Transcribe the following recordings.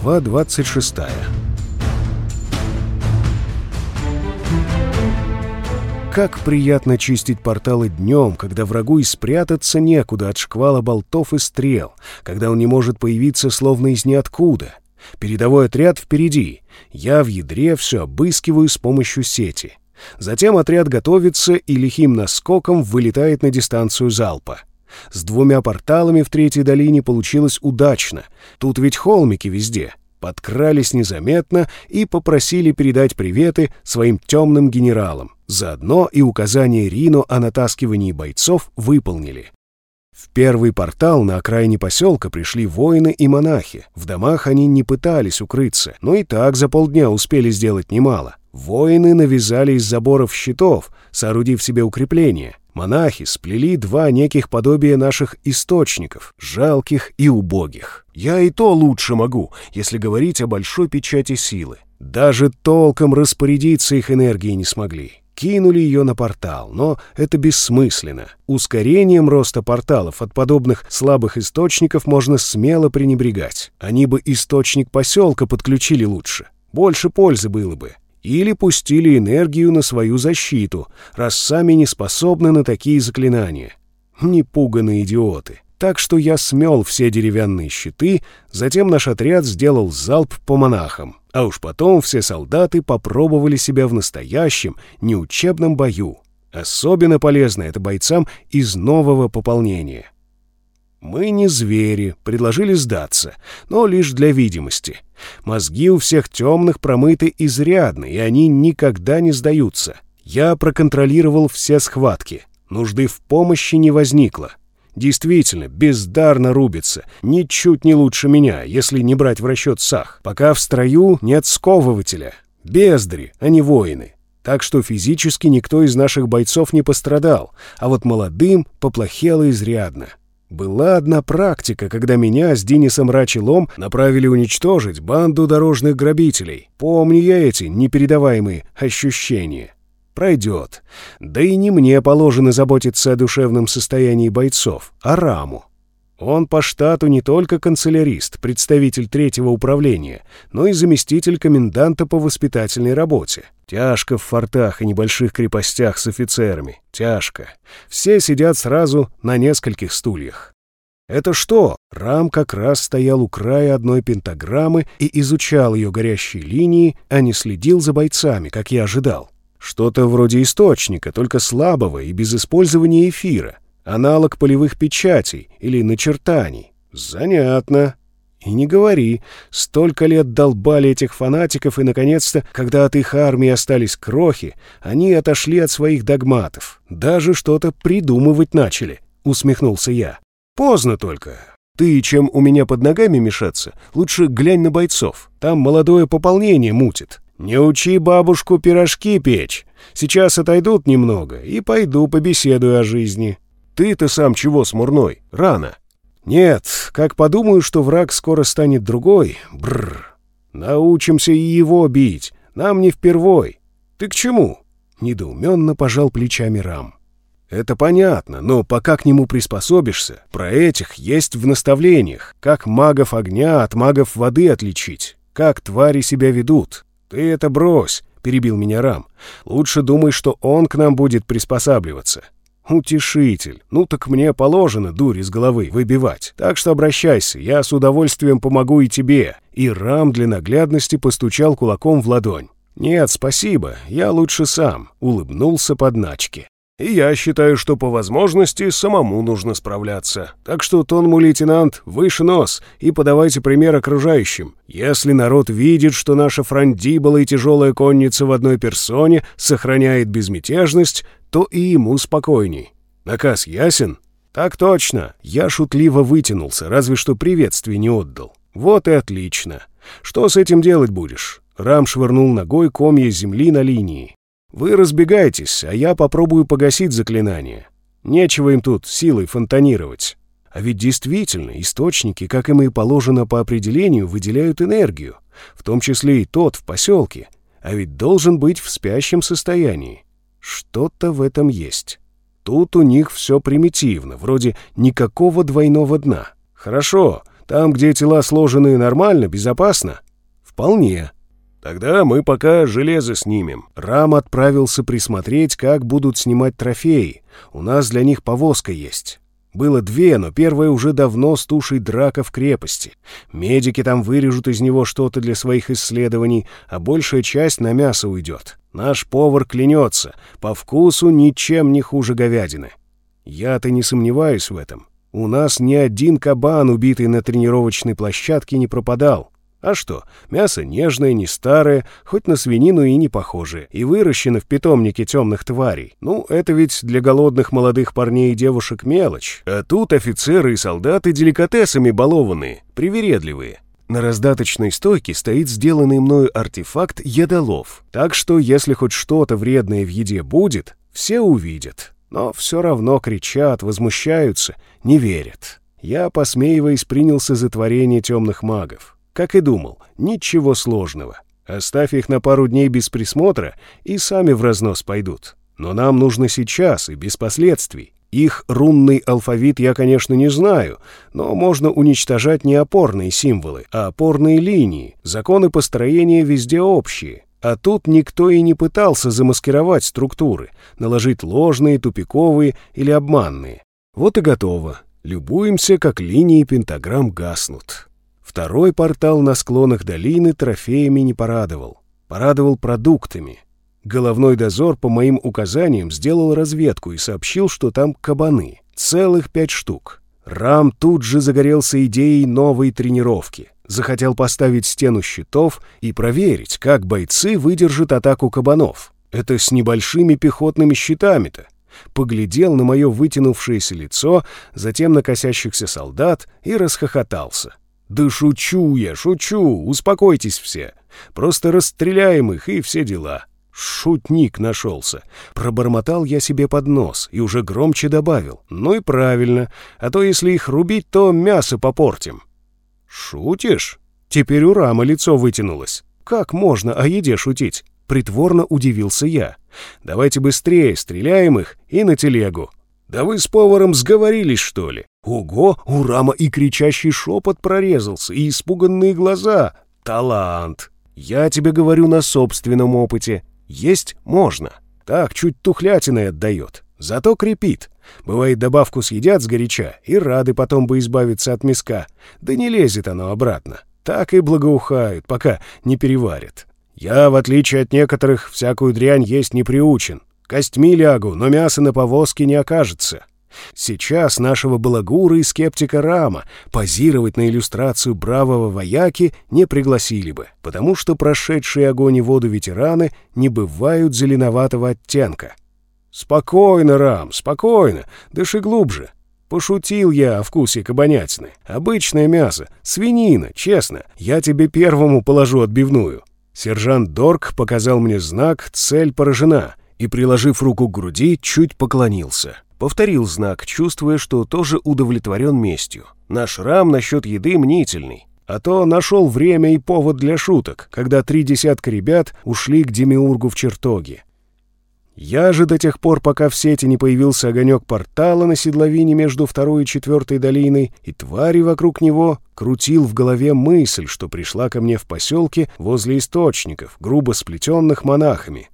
Глава 26 Как приятно чистить порталы днем, когда врагу и спрятаться некуда от шквала болтов и стрел, когда он не может появиться словно из ниоткуда. Передовой отряд впереди. Я в ядре все обыскиваю с помощью сети. Затем отряд готовится и лихим наскоком вылетает на дистанцию залпа. С двумя порталами в третьей долине получилось удачно. Тут ведь холмики везде. Подкрались незаметно и попросили передать приветы своим темным генералам. Заодно и указание Рино о натаскивании бойцов выполнили. В первый портал на окраине поселка пришли воины и монахи. В домах они не пытались укрыться, но и так за полдня успели сделать немало. Воины навязали из заборов щитов, соорудив себе укрепления. Монахи сплели два неких подобия наших источников, жалких и убогих. Я и то лучше могу, если говорить о большой печати силы. Даже толком распорядиться их энергией не смогли. Кинули ее на портал, но это бессмысленно. Ускорением роста порталов от подобных слабых источников можно смело пренебрегать. Они бы источник поселка подключили лучше. Больше пользы было бы или пустили энергию на свою защиту, раз сами не способны на такие заклинания. Непуганные идиоты. Так что я смел все деревянные щиты, затем наш отряд сделал залп по монахам, а уж потом все солдаты попробовали себя в настоящем, неучебном бою. Особенно полезно это бойцам из нового пополнения — мы не звери, предложили сдаться, но лишь для видимости. Мозги у всех темных промыты изрядно, и они никогда не сдаются. Я проконтролировал все схватки. Нужды в помощи не возникло. Действительно, бездарно рубится, ничуть не лучше меня, если не брать в расчет сах. Пока в строю нет сковывателя. Бездари, а не воины. Так что физически никто из наших бойцов не пострадал, а вот молодым поплохело изрядно. Была одна практика, когда меня с Денисом Рачелом направили уничтожить банду дорожных грабителей. Помню я эти непередаваемые ощущения. Пройдет. Да и не мне положено заботиться о душевном состоянии бойцов, а Раму. Он по штату не только канцелярист, представитель третьего управления, но и заместитель коменданта по воспитательной работе. Тяжко в фортах и небольших крепостях с офицерами. Тяжко. Все сидят сразу на нескольких стульях. Это что? Рам как раз стоял у края одной пентаграммы и изучал ее горящие линии, а не следил за бойцами, как я ожидал. Что-то вроде источника, только слабого и без использования эфира аналог полевых печатей или начертаний. Занятно. И не говори, столько лет долбали этих фанатиков, и, наконец-то, когда от их армии остались крохи, они отошли от своих догматов. Даже что-то придумывать начали, — усмехнулся я. Поздно только. Ты, чем у меня под ногами мешаться, лучше глянь на бойцов. Там молодое пополнение мутит. Не учи бабушку пирожки печь. Сейчас отойдут немного, и пойду побеседую о жизни. Ты-то сам чего смурной? Рано. Нет, как подумаю, что враг скоро станет другой, бррр. Научимся и его бить. Нам не впервой. Ты к чему? Недоуменно пожал плечами Рам. Это понятно, но пока к нему приспособишься, про этих есть в наставлениях, как магов огня от магов воды отличить, как твари себя ведут. Ты это брось, перебил меня Рам. Лучше думай, что он к нам будет приспосабливаться. «Утешитель. Ну так мне положено дурь из головы выбивать. Так что обращайся, я с удовольствием помогу и тебе». И Рам для наглядности постучал кулаком в ладонь. «Нет, спасибо, я лучше сам», — улыбнулся подначки. И я считаю, что по возможности самому нужно справляться. Так что, тон мой лейтенант, выше нос и подавайте пример окружающим. Если народ видит, что наша франдибола и тяжелая конница в одной персоне сохраняет безмятежность, то и ему спокойней. Наказ ясен? Так точно. Я шутливо вытянулся, разве что приветствие не отдал. Вот и отлично. Что с этим делать будешь? Рам швырнул ногой комья земли на линии. Вы разбегайтесь, а я попробую погасить заклинание. Нечего им тут силой фонтанировать. А ведь действительно, источники, как им и положено по определению, выделяют энергию, в том числе и тот в поселке, а ведь должен быть в спящем состоянии. Что-то в этом есть. Тут у них все примитивно, вроде никакого двойного дна. Хорошо, Там, где тела сложены нормально, безопасно? Вполне. Тогда мы пока железо снимем. Рам отправился присмотреть, как будут снимать трофеи. У нас для них повозка есть. Было две, но первая уже давно с тушей драка в крепости. Медики там вырежут из него что-то для своих исследований, а большая часть на мясо уйдет. Наш повар клянется, по вкусу ничем не хуже говядины. Я-то не сомневаюсь в этом. У нас ни один кабан, убитый на тренировочной площадке, не пропадал. А что, мясо нежное, не старое, хоть на свинину и не похожее, и выращено в питомнике темных тварей. Ну, это ведь для голодных молодых парней и девушек мелочь. А тут офицеры и солдаты деликатесами балованные, привередливые. На раздаточной стойке стоит сделанный мною артефакт ядолов, так что если хоть что-то вредное в еде будет, все увидят. Но все равно кричат, возмущаются, не верят. Я, посмеиваясь, принялся за творение темных магов. Как и думал, ничего сложного. Оставь их на пару дней без присмотра, и сами в разнос пойдут. Но нам нужно сейчас и без последствий. Их рунный алфавит я, конечно, не знаю, но можно уничтожать не опорные символы, а опорные линии. Законы построения везде общие. А тут никто и не пытался замаскировать структуры, наложить ложные, тупиковые или обманные. Вот и готово. Любуемся, как линии пентаграмм гаснут. Второй портал на склонах долины трофеями не порадовал. Порадовал продуктами. Головной дозор по моим указаниям сделал разведку и сообщил, что там кабаны. Целых пять штук. Рам тут же загорелся идеей новой тренировки. Захотел поставить стену щитов и проверить, как бойцы выдержат атаку кабанов. Это с небольшими пехотными щитами-то. Поглядел на мое вытянувшееся лицо, затем на косящихся солдат и расхохотался. «Да шучу я, шучу, успокойтесь все. Просто расстреляем их и все дела». Шутник нашелся. Пробормотал я себе под нос и уже громче добавил. Ну и правильно, а то если их рубить, то мясо попортим. «Шутишь?» Теперь у Рама лицо вытянулось. «Как можно о еде шутить?» Притворно удивился я. «Давайте быстрее, стреляем их и на телегу». «Да вы с поваром сговорились, что ли?» Ого, у Рама и кричащий шепот прорезался, и испуганные глаза. Талант. Я тебе говорю на собственном опыте. Есть можно. Так чуть тухлятиной отдает. Зато крепит. Бывает, добавку съедят сгоряча и рады потом бы избавиться от миска. Да не лезет оно обратно. Так и благоухают, пока не переварят. Я, в отличие от некоторых, всякую дрянь есть не приучен. Костьми лягу, но мяса на повозке не окажется. Сейчас нашего балагура и скептика Рама позировать на иллюстрацию бравого вояки не пригласили бы, потому что прошедшие огонь и воду ветераны не бывают зеленоватого оттенка. «Спокойно, Рам, спокойно, дыши глубже», Пошутил я о вкусе кабанятины. Обычное мясо, свинина, честно. Я тебе первому положу отбивную. Сержант Дорк показал мне знак «Цель поражена» и, приложив руку к груди, чуть поклонился. Повторил знак, чувствуя, что тоже удовлетворен местью. Наш рам насчет еды мнительный. А то нашел время и повод для шуток, когда три десятка ребят ушли к Демиургу в чертоге. Я же до тех пор, пока в сети не появился огонек портала на седловине между второй и четвертой долиной, и твари вокруг него, крутил в голове мысль, что пришла ко мне в поселке возле источников, грубо сплетенных монахами.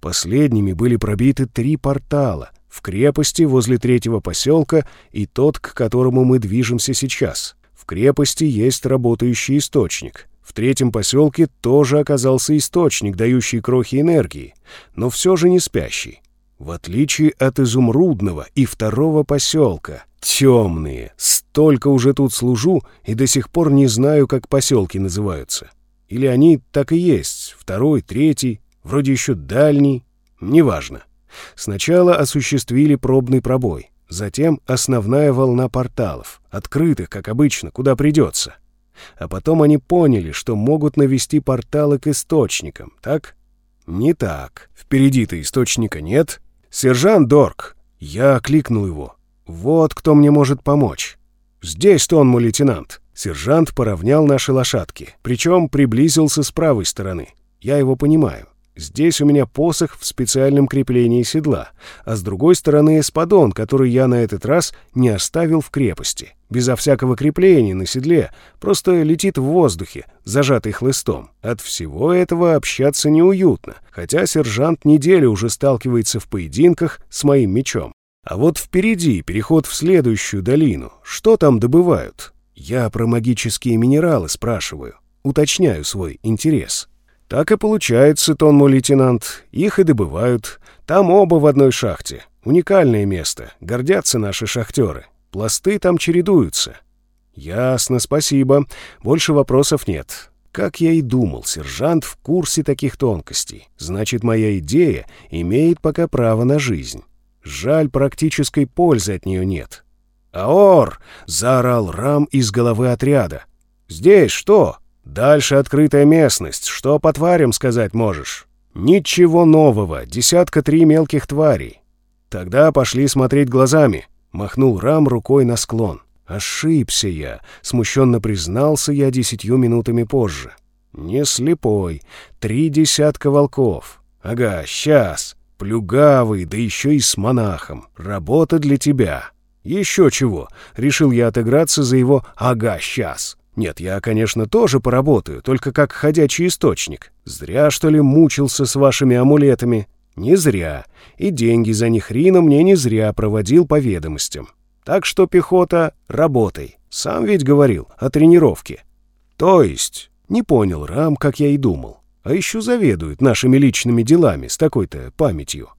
Последними были пробиты три портала, в крепости возле третьего поселка и тот, к которому мы движемся сейчас. В крепости есть работающий источник. В третьем поселке тоже оказался источник, дающий крохи энергии, но все же не спящий. В отличие от изумрудного и второго поселка. Темные. Столько уже тут служу и до сих пор не знаю, как поселки называются. Или они так и есть, второй, третий, вроде еще дальний, неважно. Сначала осуществили пробный пробой, затем основная волна порталов, открытых, как обычно, куда придется. А потом они поняли, что могут навести порталы к источникам, так? Не так. Впереди-то источника нет. Сержант Дорк. Я окликнул его. Вот кто мне может помочь. Здесь-то он, мой лейтенант. Сержант поравнял наши лошадки, причем приблизился с правой стороны. Я его понимаю. Здесь у меня посох в специальном креплении седла, а с другой стороны эспадон, который я на этот раз не оставил в крепости. Безо всякого крепления на седле, просто летит в воздухе, зажатый хлыстом. От всего этого общаться неуютно, хотя сержант неделю уже сталкивается в поединках с моим мечом. А вот впереди переход в следующую долину. Что там добывают? Я про магические минералы спрашиваю, уточняю свой интерес. Так и получается, тон мой лейтенант. Их и добывают. Там оба в одной шахте. Уникальное место. Гордятся наши шахтеры. Пласты там чередуются. Ясно, спасибо. Больше вопросов нет. Как я и думал, сержант в курсе таких тонкостей. Значит, моя идея имеет пока право на жизнь. Жаль, практической пользы от нее нет. «Аор!» — заорал Рам из головы отряда. «Здесь что?» Дальше открытая местность. Что по тварям сказать можешь? Ничего нового. Десятка три мелких тварей. Тогда пошли смотреть глазами. Махнул Рам рукой на склон. Ошибся я. Смущенно признался я десятью минутами позже. Не слепой. Три десятка волков. Ага, сейчас. Плюгавый, да еще и с монахом. Работа для тебя. Еще чего. Решил я отыграться за его «ага, сейчас». Нет, я, конечно, тоже поработаю, только как ходячий источник. Зря, что ли, мучился с вашими амулетами? Не зря. И деньги за них Рина мне не зря проводил по ведомостям. Так что, пехота, работай. Сам ведь говорил о тренировке. То есть, не понял Рам, как я и думал. А еще заведует нашими личными делами с такой-то памятью.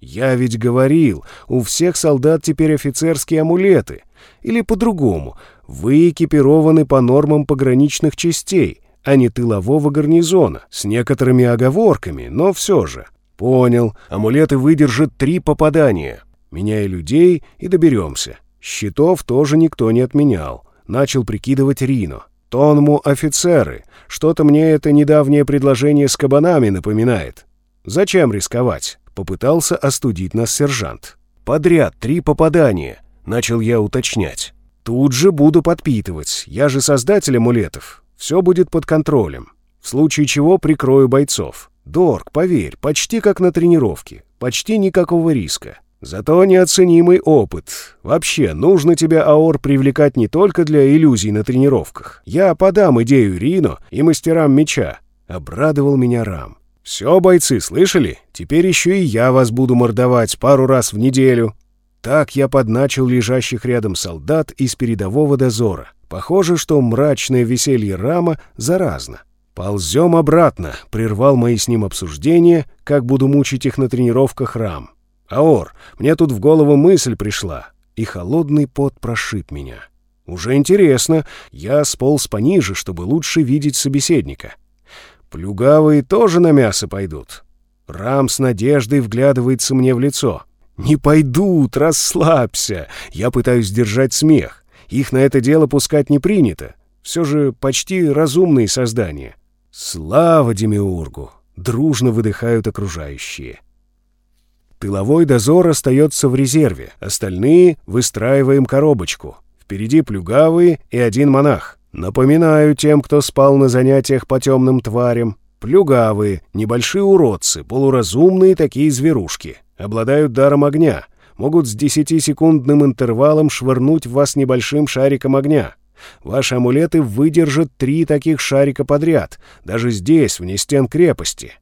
Я ведь говорил, у всех солдат теперь офицерские амулеты. Или по-другому, вы экипированы по нормам пограничных частей, а не тылового гарнизона, с некоторыми оговорками, но все же. Понял, амулеты выдержат три попадания. Меняя людей и доберемся. Щитов тоже никто не отменял. Начал прикидывать Рино. Тонму офицеры. Что-то мне это недавнее предложение с кабанами напоминает. Зачем рисковать? Попытался остудить нас сержант. Подряд три попадания. Начал я уточнять. Тут же буду подпитывать. Я же создатель амулетов. Все будет под контролем. В случае чего прикрою бойцов. Дорг, поверь, почти как на тренировке. Почти никакого риска. Зато неоценимый опыт. Вообще, нужно тебя, Аор, привлекать не только для иллюзий на тренировках. Я подам идею Рино и мастерам меча. Обрадовал меня Рам. «Все, бойцы, слышали? Теперь еще и я вас буду мордовать пару раз в неделю. Так я подначил лежащих рядом солдат из передового дозора. Похоже, что мрачное веселье Рама заразно. «Ползем обратно», — прервал мои с ним обсуждения, как буду мучить их на тренировках Рам. «Аор, мне тут в голову мысль пришла, и холодный пот прошиб меня. Уже интересно, я сполз пониже, чтобы лучше видеть собеседника. Плюгавые тоже на мясо пойдут». Рам с надеждой вглядывается мне в лицо. «Не пойдут, расслабься!» Я пытаюсь сдержать смех. Их на это дело пускать не принято. Все же почти разумные создания. «Слава Демиургу!» — дружно выдыхают окружающие. Тыловой дозор остается в резерве, остальные выстраиваем коробочку. Впереди плюгавые и один монах. Напоминаю тем, кто спал на занятиях по темным тварям. Плюгавые, небольшие уродцы, полуразумные такие зверушки обладают даром огня, могут с 10-секундным интервалом швырнуть в вас небольшим шариком огня. Ваши амулеты выдержат три таких шарика подряд, даже здесь, вне стен крепости.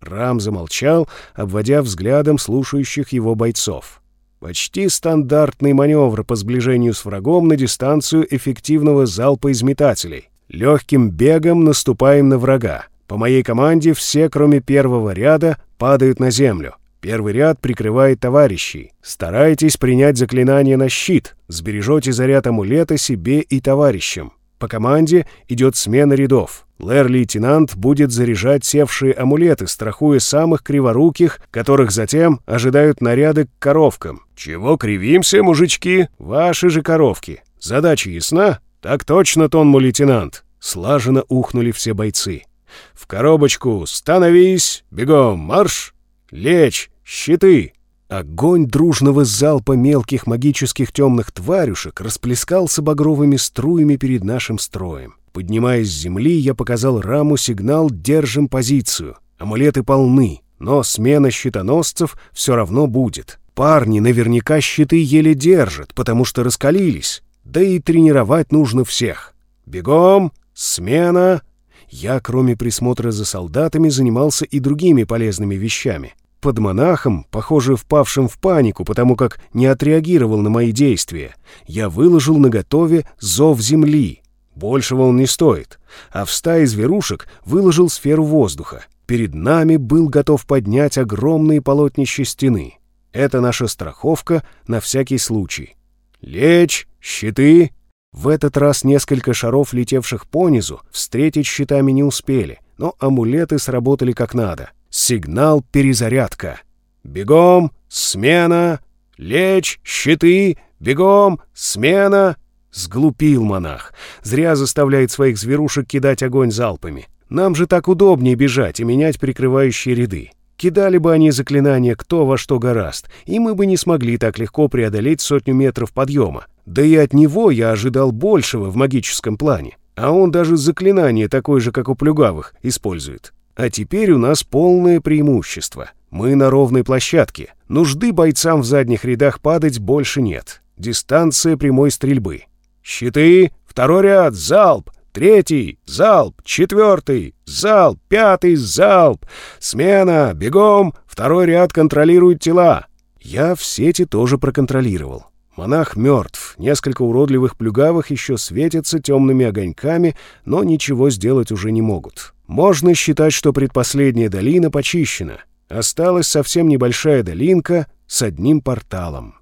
Рам замолчал, обводя взглядом слушающих его бойцов. Почти стандартный маневр по сближению с врагом на дистанцию эффективного залпа из метателей. Легким бегом наступаем на врага. По моей команде все, кроме первого ряда, падают на землю. Первый ряд прикрывает товарищей. Старайтесь принять заклинание на щит. Сбережете заряд амулета себе и товарищам. По команде идет смена рядов. Лэр-лейтенант будет заряжать севшие амулеты, страхуя самых криворуких, которых затем ожидают наряды к коровкам. «Чего кривимся, мужички? Ваши же коровки. Задача ясна?» «Так точно, тонму лейтенант!» Слаженно ухнули все бойцы. «В коробочку становись! Бегом, марш! Лечь! «Щиты!» Огонь дружного залпа мелких магических темных тварюшек расплескался багровыми струями перед нашим строем. Поднимаясь с земли, я показал раму сигнал «Держим позицию». Амулеты полны, но смена щитоносцев все равно будет. Парни наверняка щиты еле держат, потому что раскалились. Да и тренировать нужно всех. Бегом, смена. Я, кроме присмотра за солдатами, занимался и другими полезными вещами. Под монахом, похоже, впавшим в панику, потому как не отреагировал на мои действия, я выложил на готове зов земли. Большего он не стоит. А в стае зверушек выложил сферу воздуха. Перед нами был готов поднять огромные полотнища стены. Это наша страховка на всякий случай. Лечь, щиты. В этот раз несколько шаров, летевших понизу, встретить щитами не успели, но амулеты сработали как надо. Сигнал «Перезарядка». «Бегом! Смена! Лечь! Щиты! Бегом! Смена!» Сглупил монах. Зря заставляет своих зверушек кидать огонь залпами. Нам же так удобнее бежать и менять прикрывающие ряды. Кидали бы они заклинания кто во что гораст, и мы бы не смогли так легко преодолеть сотню метров подъема. Да и от него я ожидал большего в магическом плане. А он даже заклинание такое же, как у плюгавых, использует. А теперь у нас полное преимущество. Мы на ровной площадке. Нужды бойцам в задних рядах падать больше нет. Дистанция прямой стрельбы. Щиты, второй ряд, залп, Третий — залп! Четвертый — залп! Пятый — залп! Смена! Бегом! Второй ряд контролирует тела!» Я в сети тоже проконтролировал. Монах мертв, несколько уродливых плюгавых еще светятся темными огоньками, но ничего сделать уже не могут. Можно считать, что предпоследняя долина почищена. Осталась совсем небольшая долинка с одним порталом.